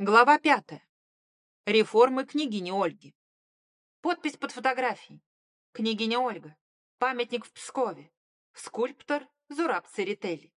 Глава пятая. Реформы княгини Ольги. Подпись под фотографией. Княгиня Ольга. Памятник в Пскове. Скульптор Зураб Церетели.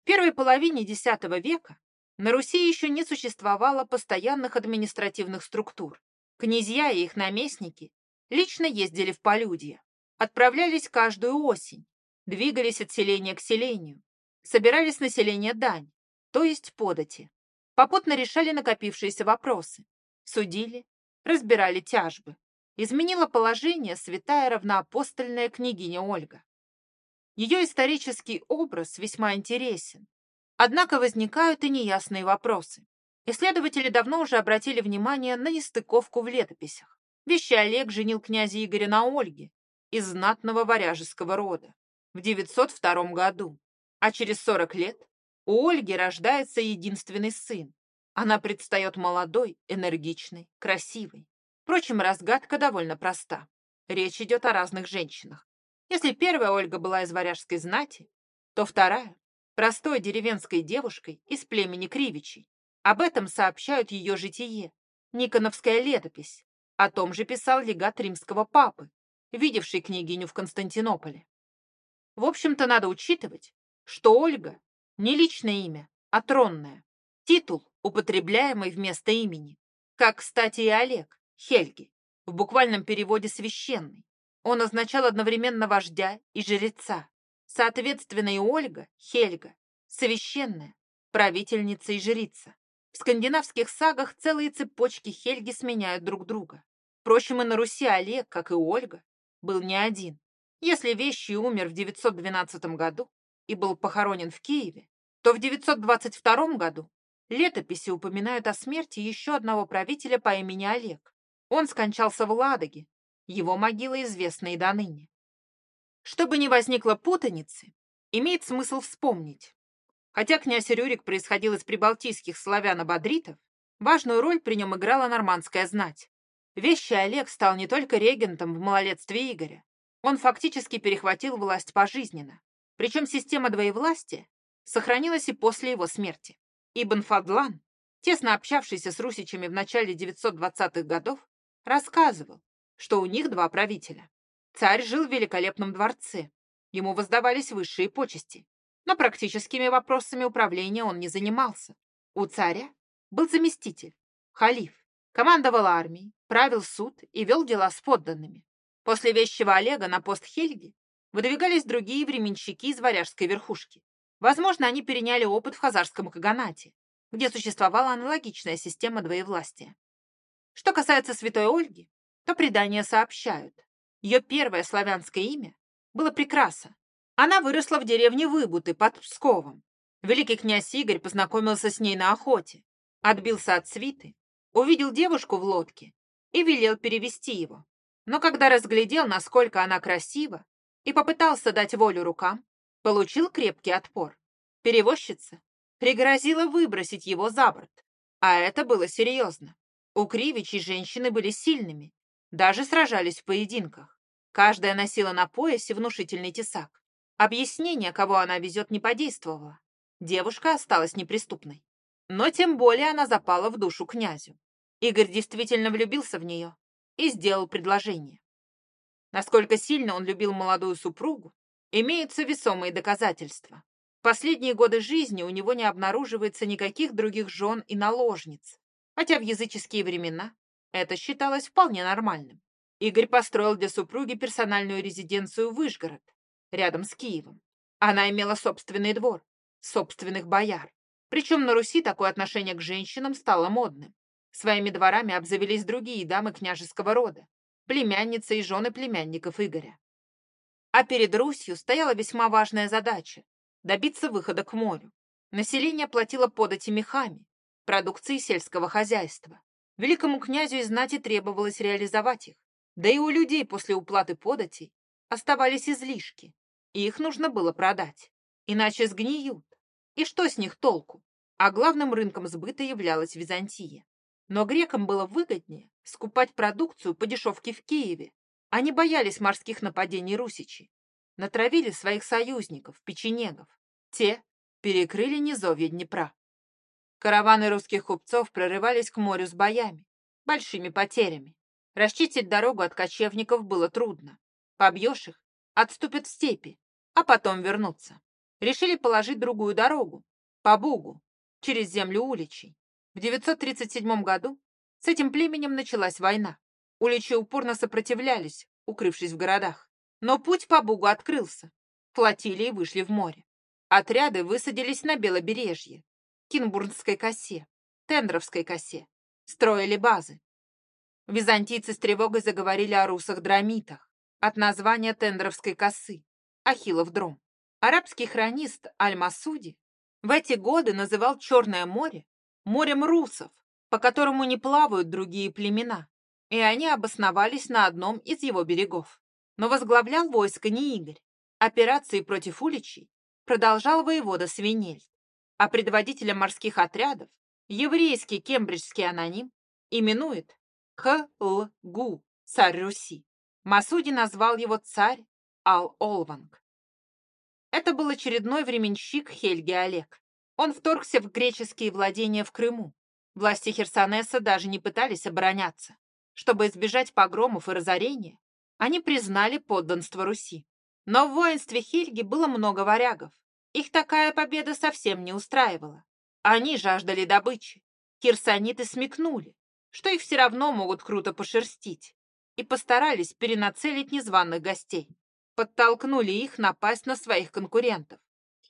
В первой половине X века на Руси еще не существовало постоянных административных структур. Князья и их наместники лично ездили в полюдье, отправлялись каждую осень, двигались от селения к селению, собирали с населения дань, то есть подати Попутно решали накопившиеся вопросы, судили, разбирали тяжбы. Изменила положение святая равноапостольная княгиня Ольга. Ее исторический образ весьма интересен. Однако возникают и неясные вопросы. Исследователи давно уже обратили внимание на нестыковку в летописях. Вещи Олег женил князя Игоря на Ольге из знатного варяжеского рода в 902 году, а через 40 лет у Ольги рождается единственный сын. Она предстает молодой, энергичной, красивой. Впрочем, разгадка довольно проста. Речь идет о разных женщинах. Если первая Ольга была из варяжской знати, то вторая – простой деревенской девушкой из племени Кривичей. Об этом сообщают ее житие, Никоновская летопись. О том же писал легат римского папы, видевший княгиню в Константинополе. В общем-то, надо учитывать, что Ольга не личное имя, а тронное. Титул, употребляемый вместо имени. Как, кстати, и Олег, Хельги, в буквальном переводе «священный». Он означал одновременно вождя и жреца. Соответственно, и Ольга, Хельга, священная, правительница и жрица. В скандинавских сагах целые цепочки Хельги сменяют друг друга. Впрочем, и на Руси Олег, как и Ольга, был не один. Если Вещий умер в 912 году, и был похоронен в Киеве, то в 922 году летописи упоминают о смерти еще одного правителя по имени Олег. Он скончался в Ладоге, его могила известна и до ныне. Чтобы не возникло путаницы, имеет смысл вспомнить. Хотя князь Рюрик происходил из прибалтийских славяно-бодритов, важную роль при нем играла нормандская знать. Вещий Олег стал не только регентом в малолетстве Игоря, он фактически перехватил власть пожизненно. Причем система двоевластия сохранилась и после его смерти. Ибн Фадлан, тесно общавшийся с русичами в начале 920-х годов, рассказывал, что у них два правителя. Царь жил в великолепном дворце, ему воздавались высшие почести, но практическими вопросами управления он не занимался. У царя был заместитель, халиф, командовал армией, правил суд и вел дела с подданными. После вещего Олега на пост Хельги выдвигались другие временщики из варяжской верхушки. Возможно, они переняли опыт в хазарском Каганате, где существовала аналогичная система двоевластия. Что касается святой Ольги, то предания сообщают. Ее первое славянское имя было Прекраса. Она выросла в деревне Выбуты под Псковом. Великий князь Игорь познакомился с ней на охоте, отбился от свиты, увидел девушку в лодке и велел перевести его. Но когда разглядел, насколько она красива, и попытался дать волю рукам, получил крепкий отпор. Перевозчица пригрозила выбросить его за борт, а это было серьезно. У Кривичей женщины были сильными, даже сражались в поединках. Каждая носила на поясе внушительный тесак. Объяснение, кого она везет, не подействовало. Девушка осталась неприступной. Но тем более она запала в душу князю. Игорь действительно влюбился в нее и сделал предложение. Насколько сильно он любил молодую супругу, имеются весомые доказательства. В последние годы жизни у него не обнаруживается никаких других жен и наложниц, хотя в языческие времена это считалось вполне нормальным. Игорь построил для супруги персональную резиденцию Выжгород, рядом с Киевом. Она имела собственный двор, собственных бояр. Причем на Руси такое отношение к женщинам стало модным. Своими дворами обзавелись другие дамы княжеского рода, племянницы и жены племянников Игоря. А перед Русью стояла весьма важная задача – добиться выхода к морю. Население платило подати мехами, продукции сельского хозяйства. Великому князю и знати требовалось реализовать их. Да и у людей после уплаты податей оставались излишки, и их нужно было продать. Иначе сгниют. И что с них толку? А главным рынком сбыта являлась Византия. Но грекам было выгоднее скупать продукцию по дешевке в Киеве. Они боялись морских нападений русичей. Натравили своих союзников, печенегов. Те перекрыли низовья Днепра. Караваны русских купцов прорывались к морю с боями, большими потерями. Расчистить дорогу от кочевников было трудно. Побьешь их, отступят в степи, а потом вернутся. Решили положить другую дорогу, по Бугу, через землю уличей. В 937 году с этим племенем началась война. Уличи упорно сопротивлялись, укрывшись в городах. Но путь по Бугу открылся. Флотилии вышли в море. Отряды высадились на Белобережье, Кинбурнской косе, Тендровской косе, строили базы. Византийцы с тревогой заговорили о русах-драмитах, от названия Тендровской косы, Ахиллов дром. Арабский хронист Аль-Масуди в эти годы называл Черное море морем русов, по которому не плавают другие племена, и они обосновались на одном из его берегов. Но возглавлял войско не Игорь. Операции против уличей продолжал воевода Свинель, а предводителем морских отрядов еврейский кембриджский аноним именует Хлгу, царь Руси. Масуди назвал его царь Ал-Олванг. Это был очередной временщик Хельги Олег. Он вторгся в греческие владения в Крыму. Власти Херсонеса даже не пытались обороняться. Чтобы избежать погромов и разорения, они признали подданство Руси. Но в воинстве Хельги было много варягов. Их такая победа совсем не устраивала. Они жаждали добычи. Херсониты смекнули, что их все равно могут круто пошерстить, и постарались перенацелить незваных гостей. Подтолкнули их напасть на своих конкурентов.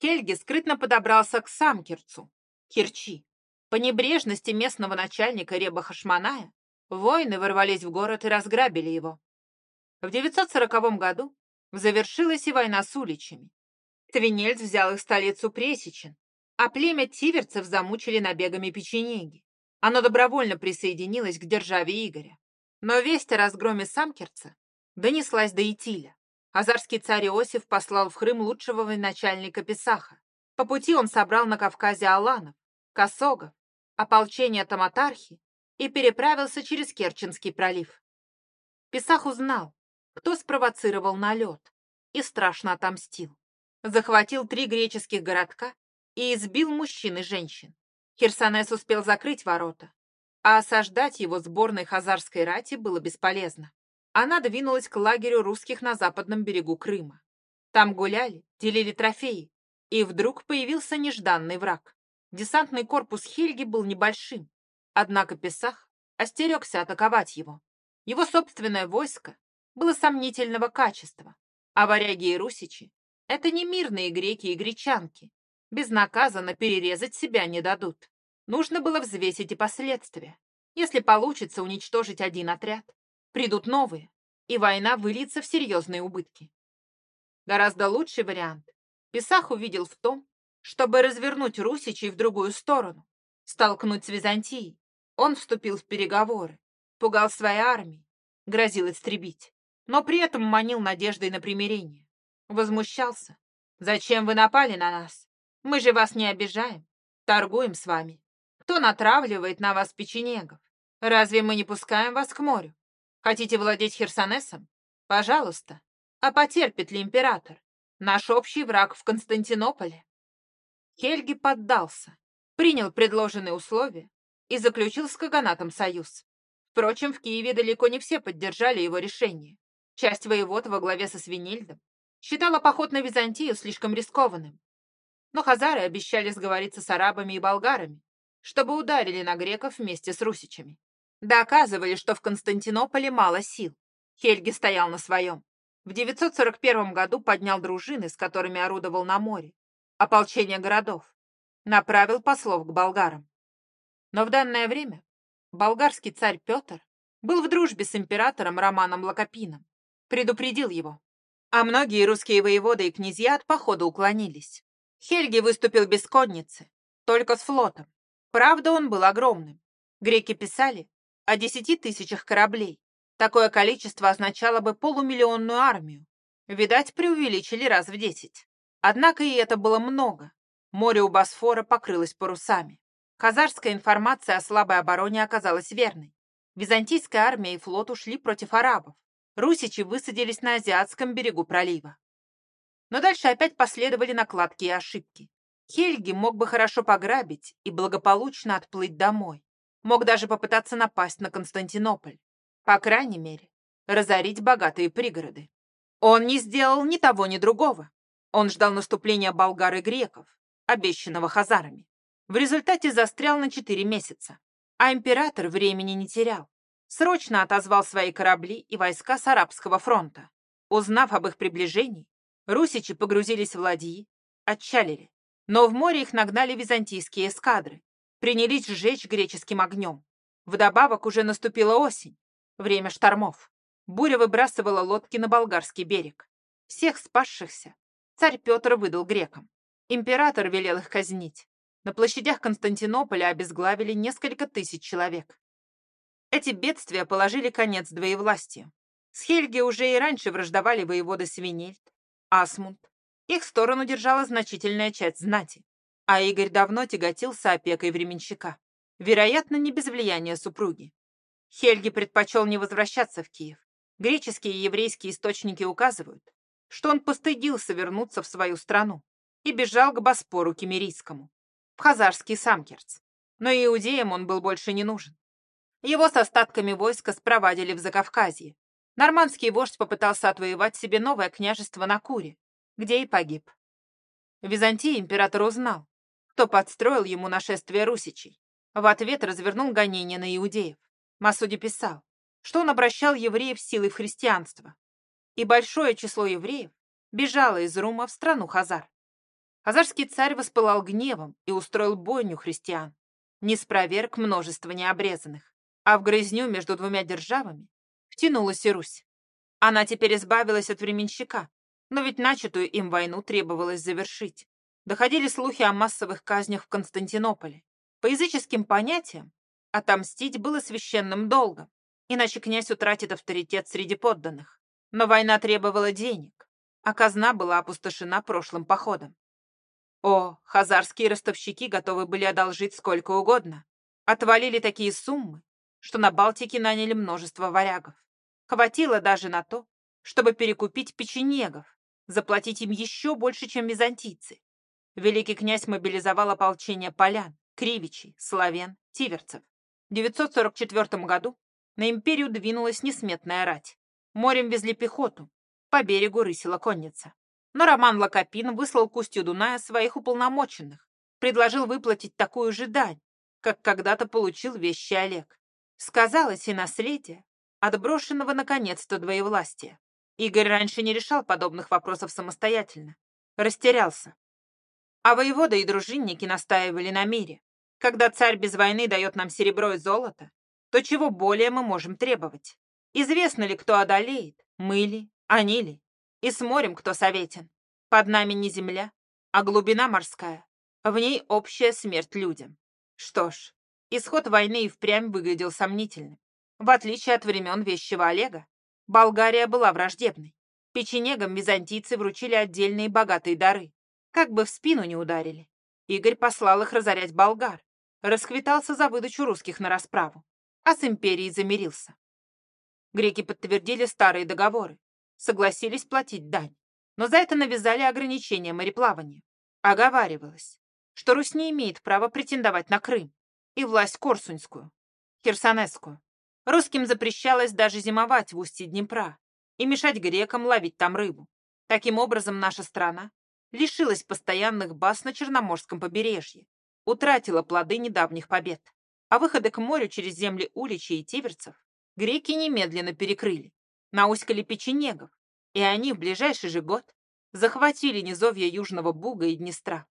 Хельги скрытно подобрался к Самкерцу, Кирчи. По небрежности местного начальника Реба Хашманая воины ворвались в город и разграбили его. В 940 году завершилась и война с уличами. Твинельц взял их столицу Пресечен, а племя тиверцев замучили набегами печенеги. Оно добровольно присоединилось к державе Игоря. Но весть о разгроме Самкерца донеслась до Итиля. Азарский царь Иосиф послал в Крым лучшего военачальника Писаха. По пути он собрал на Кавказе аланов, косогов, ополчение Таматархи и переправился через Керченский пролив. Писах узнал, кто спровоцировал налет, и страшно отомстил. Захватил три греческих городка и избил мужчин и женщин. Херсонес успел закрыть ворота, а осаждать его сборной хазарской рати было бесполезно. Она двинулась к лагерю русских на западном берегу Крыма. Там гуляли, делили трофеи, и вдруг появился нежданный враг. Десантный корпус Хельги был небольшим, однако Песах остерегся атаковать его. Его собственное войско было сомнительного качества, а варяги и русичи — это не мирные греки и гречанки. Безнаказанно перерезать себя не дадут. Нужно было взвесить и последствия. Если получится уничтожить один отряд, придут новые, и война выльется в серьезные убытки. Гораздо лучший вариант Писах увидел в том, чтобы развернуть русичей в другую сторону, столкнуть с Византией. Он вступил в переговоры, пугал своей армией, грозил истребить но при этом манил надеждой на примирение. Возмущался. «Зачем вы напали на нас? Мы же вас не обижаем. Торгуем с вами. Кто натравливает на вас печенегов? Разве мы не пускаем вас к морю? Хотите владеть Херсонесом? Пожалуйста. А потерпит ли император? Наш общий враг в Константинополе». Хельги поддался, принял предложенные условия и заключил с Каганатом союз. Впрочем, в Киеве далеко не все поддержали его решение. Часть воевод во главе со Свинельдом считала поход на Византию слишком рискованным. Но хазары обещали сговориться с арабами и болгарами, чтобы ударили на греков вместе с русичами. Доказывали, что в Константинополе мало сил. Хельги стоял на своем. В 941 году поднял дружины, с которыми орудовал на море, ополчение городов, направил послов к болгарам. Но в данное время болгарский царь Петр был в дружбе с императором Романом Лакопином предупредил его. А многие русские воеводы и князья от похода уклонились. Хельги выступил без конницы, только с флотом. Правда, он был огромным. Греки писали о десяти тысячах кораблей. Такое количество означало бы полумиллионную армию. Видать, преувеличили раз в десять. Однако и это было много. Море у Босфора покрылось парусами. Хазарская информация о слабой обороне оказалась верной. Византийская армия и флот ушли против арабов русичи высадились на азиатском берегу пролива. Но дальше опять последовали накладки и ошибки. Хельги мог бы хорошо пограбить и благополучно отплыть домой. Мог даже попытаться напасть на Константинополь. По крайней мере, разорить богатые пригороды. Он не сделал ни того, ни другого. Он ждал наступления болгар и греков, обещанного хазарами. В результате застрял на четыре месяца. А император времени не терял. Срочно отозвал свои корабли и войска с Арабского фронта. Узнав об их приближении, русичи погрузились в ладьи, отчалили. Но в море их нагнали византийские эскадры, принялись сжечь греческим огнем. Вдобавок уже наступила осень, время штормов. Буря выбрасывала лодки на болгарский берег. Всех спасшихся царь Петр выдал грекам. Император велел их казнить. На площадях Константинополя обезглавили несколько тысяч человек. Эти бедствия положили конец двоевластию. С Хельги уже и раньше враждовали воеводы Свинельд, Асмунд. Их сторону держала значительная часть знати. А Игорь давно тяготился опекой временщика. Вероятно, не без влияния супруги. Хельги предпочел не возвращаться в Киев. Греческие и еврейские источники указывают, что он постыдился вернуться в свою страну и бежал к Боспору Кемерийскому, в Хазарский Самкерц. Но иудеям он был больше не нужен. Его с остатками войска спровадили в Закавказье. Нормандский вождь попытался отвоевать себе новое княжество на Куре, где и погиб. В Византии император узнал, кто подстроил ему нашествие русичей. В ответ развернул гонение на иудеев. Масуди писал, что он обращал евреев силой в христианство, и большое число евреев бежало из Рума в страну Хазар. Хазарский царь воспылал гневом и устроил бойню христиан, не спроверг множество необрезанных, а в грызню между двумя державами втянулась и Русь. Она теперь избавилась от временщика, но ведь начатую им войну требовалось завершить. Доходили слухи о массовых казнях в Константинополе. По языческим понятиям, отомстить было священным долгом, иначе князь утратит авторитет среди подданных. Но война требовала денег, а казна была опустошена прошлым походом. О, хазарские ростовщики готовы были одолжить сколько угодно. Отвалили такие суммы, что на Балтике наняли множество варягов. Хватило даже на то, чтобы перекупить печенегов, заплатить им еще больше, чем византийцы. Великий князь мобилизовал ополчение полян, кривичей, славян, тиверцев. В 944 году на империю двинулась несметная рать. Морем везли пехоту, по берегу рысила конница. Но Роман Лакопин выслал к Дуная своих уполномоченных, предложил выплатить такую же дань, как когда-то получил вещи Олег. Сказалось и наследие, отброшенного наконец-то двоевластия. Игорь раньше не решал подобных вопросов самостоятельно. Растерялся. А воеводы и дружинники настаивали на мире. Когда царь без войны дает нам серебро и золото, то чего более мы можем требовать? Известно ли, кто одолеет? Мы ли? Они ли? И с морем кто советен? Под нами не земля, а глубина морская. В ней общая смерть людям. Что ж, исход войны и впрямь выглядел сомнительным. В отличие от времен вещего Олега, Болгария была враждебной. Печенегам византийцы вручили отдельные богатые дары. Как бы в спину не ударили. Игорь послал их разорять болгар. Расквитался за выдачу русских на расправу. А с империей замирился. Греки подтвердили старые договоры, согласились платить дань, но за это навязали ограничения мореплавания. Оговаривалось, что Русь не имеет права претендовать на Крым и власть Корсуньскую, Херсонесскую. Русским запрещалось даже зимовать в устье Днепра и мешать грекам ловить там рыбу. Таким образом, наша страна лишилась постоянных баз на Черноморском побережье, утратила плоды недавних побед. А выходы к морю через земли Уличей и Тиверцев греки немедленно перекрыли, науськали печенегов, и они в ближайший же год захватили низовья Южного Буга и Днестра.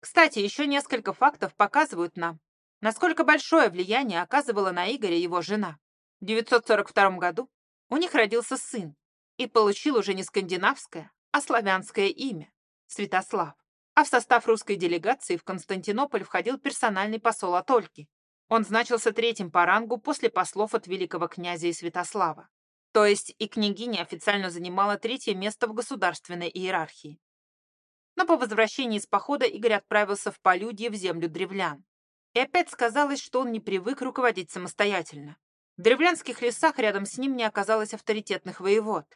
Кстати, еще несколько фактов показывают нам, насколько большое влияние оказывала на Игоря его жена. В 942 году у них родился сын и получил уже не скандинавское, а славянское имя – Святослав. А в состав русской делегации в Константинополь входил персональный посол Атольки, он значился третьим по рангу после послов от великого князя и Святослава. То есть и княгиня официально занимала третье место в государственной иерархии. Но по возвращении из похода Игорь отправился в полюдье в землю древлян. И опять сказалось, что он не привык руководить самостоятельно. В древлянских лесах рядом с ним не оказалось авторитетных воевод,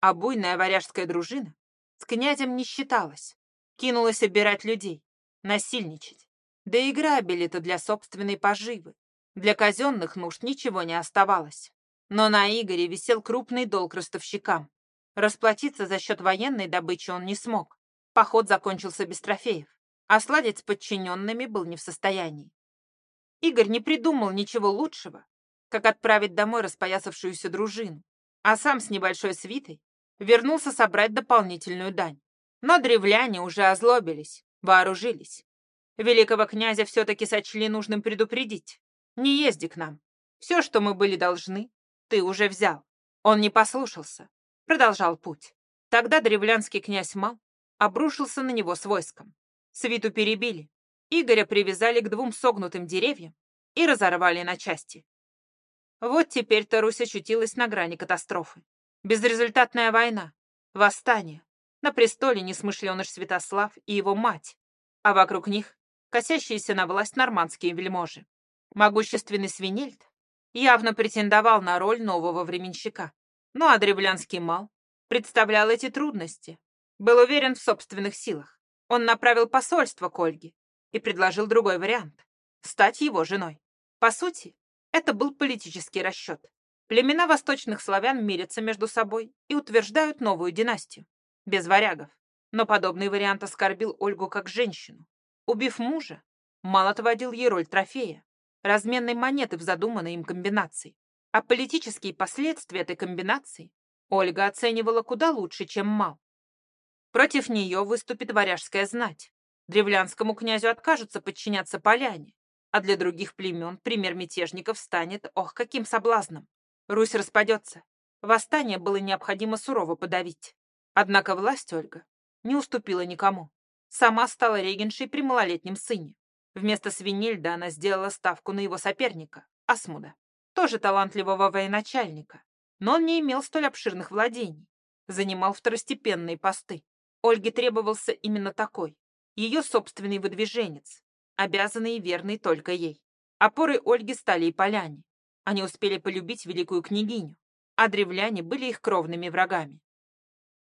а буйная варяжская дружина с князем не считалась, кинулась обирать людей. насильничать. Да и грабили-то для собственной поживы. Для казенных нужд ничего не оставалось. Но на Игоре висел крупный долг ростовщикам. Расплатиться за счет военной добычи он не смог. Поход закончился без трофеев, а сладить с подчиненными был не в состоянии. Игорь не придумал ничего лучшего, как отправить домой распоясавшуюся дружину, а сам с небольшой свитой вернулся собрать дополнительную дань. Но древляне уже озлобились, вооружились. Великого князя все-таки сочли нужным предупредить. Не езди к нам. Все, что мы были должны, ты уже взял. Он не послушался. Продолжал путь. Тогда древлянский князь Мал обрушился на него с войском. Свиту перебили. Игоря привязали к двум согнутым деревьям и разорвали на части. Вот теперь-то Русь очутилась на грани катастрофы. Безрезультатная война, восстание. На престоле несмышленыш Святослав и его мать, а вокруг них косящиеся на власть нормандские вельможи. Могущественный Свинельд явно претендовал на роль нового временщика. Ну а древлянский мал представлял эти трудности. Был уверен в собственных силах. Он направил посольство к Ольге и предложил другой вариант — стать его женой. По сути, это был политический расчет. Племена восточных славян мирятся между собой и утверждают новую династию. Без варягов. Но подобный вариант оскорбил Ольгу как женщину. Убив мужа, Мал отводил ей роль трофея, разменной монеты в задуманной им комбинации. А политические последствия этой комбинации Ольга оценивала куда лучше, чем Мал. Против нее выступит варяжская знать. Древлянскому князю откажутся подчиняться поляне, а для других племен пример мятежников станет, ох, каким соблазном. Русь распадется. Восстание было необходимо сурово подавить. Однако власть Ольга не уступила никому. Сама стала регеншей при малолетнем сыне. Вместо Свинельда она сделала ставку на его соперника, Асмуда, тоже талантливого военачальника, но он не имел столь обширных владений, занимал второстепенные посты. Ольге требовался именно такой, ее собственный выдвиженец, обязанный и верный только ей. Опорой Ольги стали и поляне. Они успели полюбить великую княгиню, а древляне были их кровными врагами.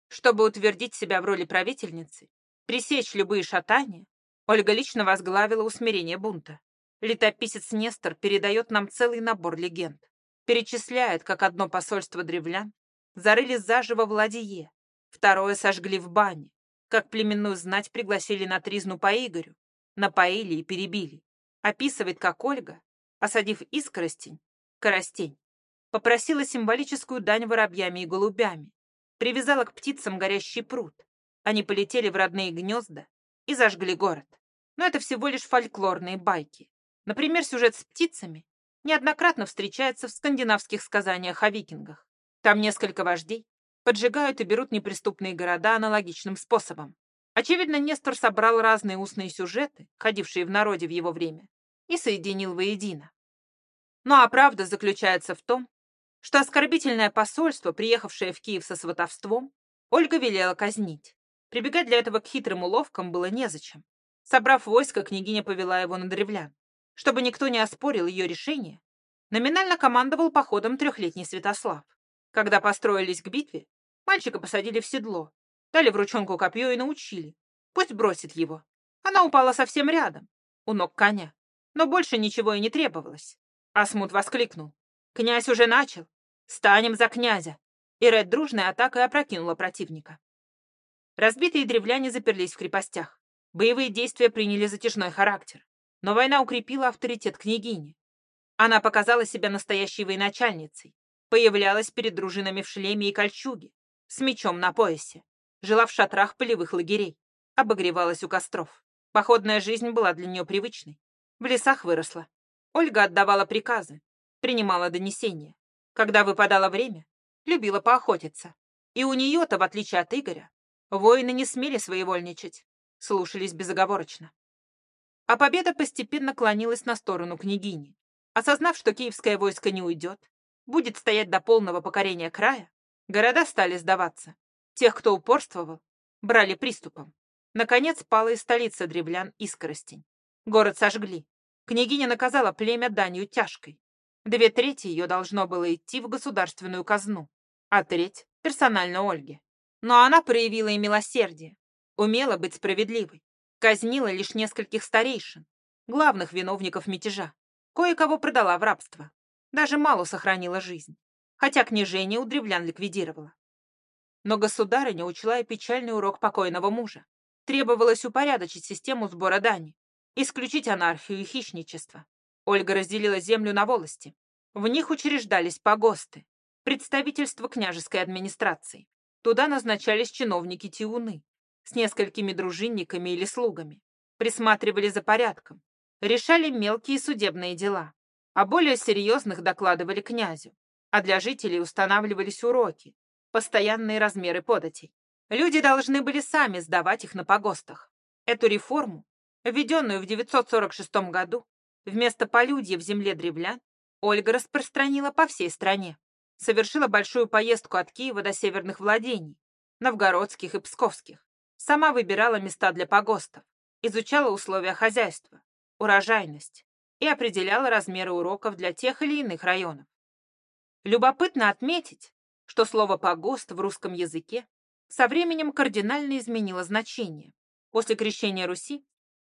Чтобы утвердить себя в роли правительницы, пресечь любые шатания, Ольга лично возглавила усмирение бунта. Летописец Нестор передает нам целый набор легенд. Перечисляет, как одно посольство древлян зарыли заживо в ладье, второе сожгли в бане, как племенную знать пригласили на тризну по Игорю, напоили и перебили. Описывает, как Ольга, осадив искоростень, коростень, попросила символическую дань воробьями и голубями, привязала к птицам горящий пруд. Они полетели в родные гнезда и зажгли город. Но это всего лишь фольклорные байки. Например, сюжет с птицами неоднократно встречается в скандинавских сказаниях о викингах. Там несколько вождей поджигают и берут неприступные города аналогичным способом. Очевидно, Нестор собрал разные устные сюжеты, ходившие в народе в его время, и соединил воедино. Ну а правда заключается в том, что оскорбительное посольство, приехавшее в Киев со сватовством, Ольга велела казнить. Прибегать для этого к хитрым уловкам было незачем. Собрав войско, княгиня повела его на древлян. Чтобы никто не оспорил ее решение, номинально командовал походом трехлетний Святослав. Когда построились к битве, мальчика посадили в седло, дали в ручонку копье и научили. Пусть бросит его. Она упала совсем рядом, у ног коня. Но больше ничего и не требовалось. Асмут воскликнул. «Князь уже начал! Станем за князя!» И Ред дружной атакой опрокинула противника. Разбитые древляне заперлись в крепостях. Боевые действия приняли затяжной характер. Но война укрепила авторитет княгини. Она показала себя настоящей военачальницей. Появлялась перед дружинами в шлеме и кольчуге, с мечом на поясе. Жила в шатрах полевых лагерей. Обогревалась у костров. Походная жизнь была для нее привычной. В лесах выросла. Ольга отдавала приказы, принимала донесения. Когда выпадало время, любила поохотиться. И у нее-то, в отличие от Игоря, воины не смели своевольничать слушались безоговорочно. А победа постепенно клонилась на сторону княгини. Осознав, что киевское войско не уйдет, будет стоять до полного покорения края, города стали сдаваться. Тех, кто упорствовал, брали приступом. Наконец пала и столица древлян Искоростень. Город сожгли. Княгиня наказала племя данью тяжкой. Две трети ее должно было идти в государственную казну, а треть — персонально Ольге. Но она проявила и милосердие. Умела быть справедливой. Казнила лишь нескольких старейшин, главных виновников мятежа. Кое-кого продала в рабство. Даже мало сохранила жизнь, хотя княжение у древлян ликвидировала. Но государыня учла и печальный урок покойного мужа. Требовалось упорядочить систему сбора дани, исключить анархию и хищничество. Ольга разделила землю на волости. В них учреждались погосты, представительство княжеской администрации. Туда назначались чиновники Тиуны с несколькими дружинниками или слугами. Присматривали за порядком, решали мелкие судебные дела, а более серьезных докладывали князю. А для жителей устанавливались уроки, постоянные размеры податей. Люди должны были сами сдавать их на погостах. Эту реформу, введенную в 946 году, вместо полюдья в земле древлян, Ольга распространила по всей стране. Совершила большую поездку от Киева до северных владений, новгородских и псковских. Сама выбирала места для погостов, изучала условия хозяйства, урожайность и определяла размеры уроков для тех или иных районов. Любопытно отметить, что слово «погост» в русском языке со временем кардинально изменило значение. После крещения Руси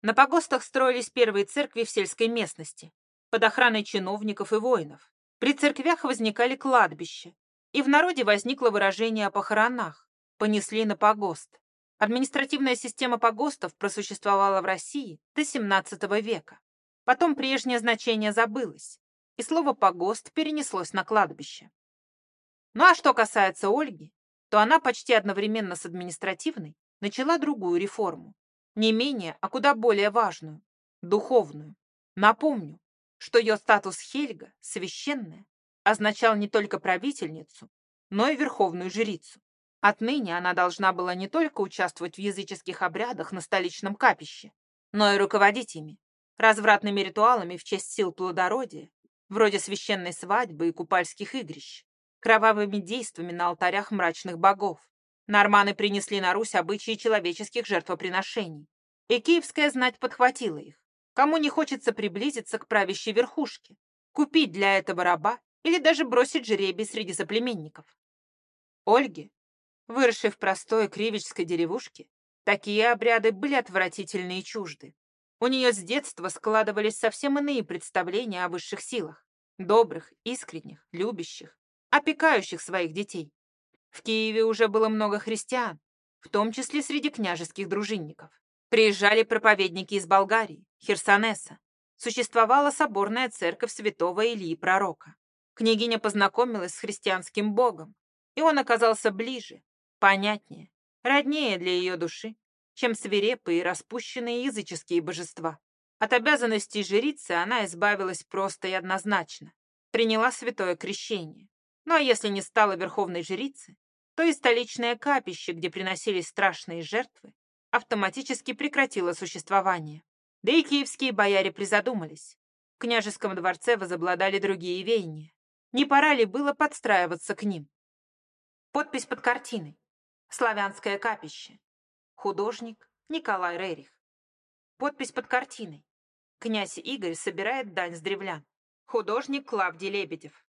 на погостах строились первые церкви в сельской местности, под охраной чиновников и воинов. При церквях возникали кладбища, и в народе возникло выражение о похоронах, понесли на погост. Административная система погостов просуществовала в России до XVII века. Потом прежнее значение забылось, и слово «погост» перенеслось на кладбище. Ну а что касается Ольги, то она почти одновременно с административной начала другую реформу, не менее, а куда более важную, духовную. Напомню, что ее статус Хельга, священная, означал не только правительницу, но и верховную жрицу. Отныне она должна была не только участвовать в языческих обрядах на столичном капище, но и руководить ими, развратными ритуалами в честь сил плодородия, вроде священной свадьбы и купальских игрищ, кровавыми действиями на алтарях мрачных богов. Норманы принесли на Русь обычаи человеческих жертвоприношений, и киевская знать подхватила их. Кому не хочется приблизиться к правящей верхушке, купить для этого раба или даже бросить жребий среди соплеменников. Ольге Выросшей в простой кривичской деревушке, такие обряды были отвратительны и чужды. У нее с детства складывались совсем иные представления о высших силах, добрых, искренних, любящих, опекающих своих детей. В Киеве уже было много христиан, в том числе среди княжеских дружинников. Приезжали проповедники из Болгарии, Херсонеса. Существовала соборная церковь святого Илии Пророка. Княгиня познакомилась с христианским богом, и он оказался ближе, понятнее, роднее для ее души, чем свирепые и распущенные языческие божества. От обязанностей жрицы она избавилась просто и однозначно. Приняла святое крещение. Ну а если не стала верховной жрицей, то и столичное капище, где приносились страшные жертвы, автоматически прекратило существование. Да и киевские бояре призадумались. В княжеском дворце возобладали другие веяния. Не пора ли было подстраиваться к ним? Подпись под картиной. Славянское капище. Художник Николай Рерих. Подпись под картиной. Князь Игорь собирает дань с древлян. Художник Клавдий Лебедев.